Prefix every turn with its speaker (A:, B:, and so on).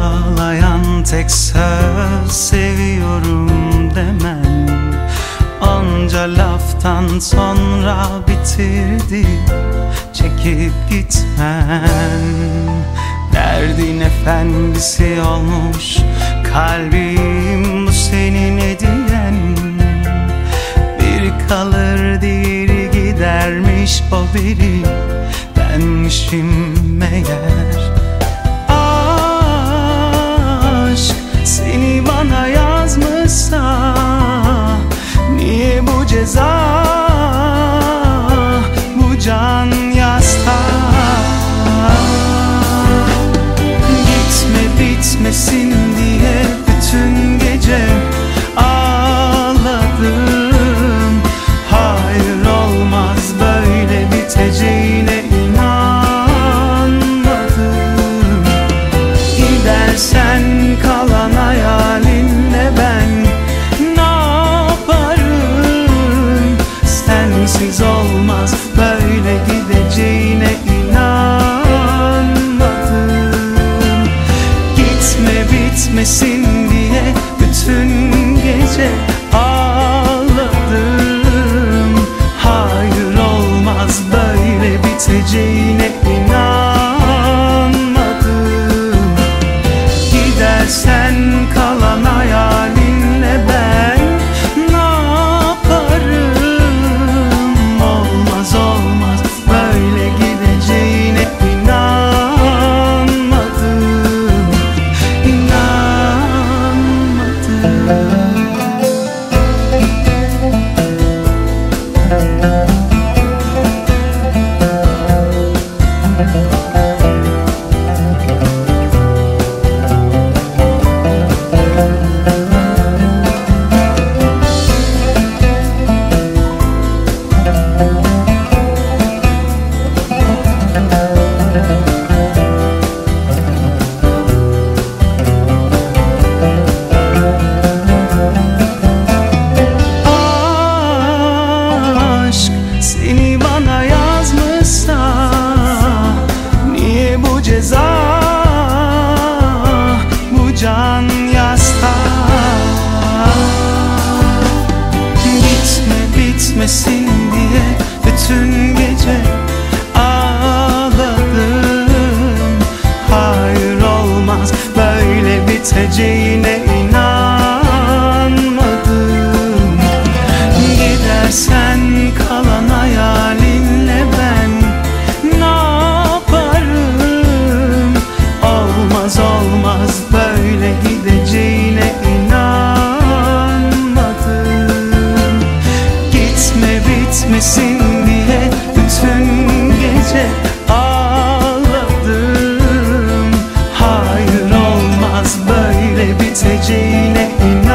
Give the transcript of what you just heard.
A: bağlayan tek söz seviyorum demen Onca laftan sonra bitirdi çekip gitmen Derdin efendisi olmuş kalbim bu senin hediyen Bir kalır diğeri gidermiş o biri benmişim meğer ceza bu can yasta. Gitme bitmesin bitmesin diye bütün gece ağladım. Hayır olmaz böyle biteceğine inanmadım. Gidersen Gidersen kalan hayalinle ben Ne yaparım? Olmaz olmaz böyle gideceğine inanmadım. Gitme bitmesin diye bütün gece ağladım. Hayır olmaz böyle biteceğine inanmadım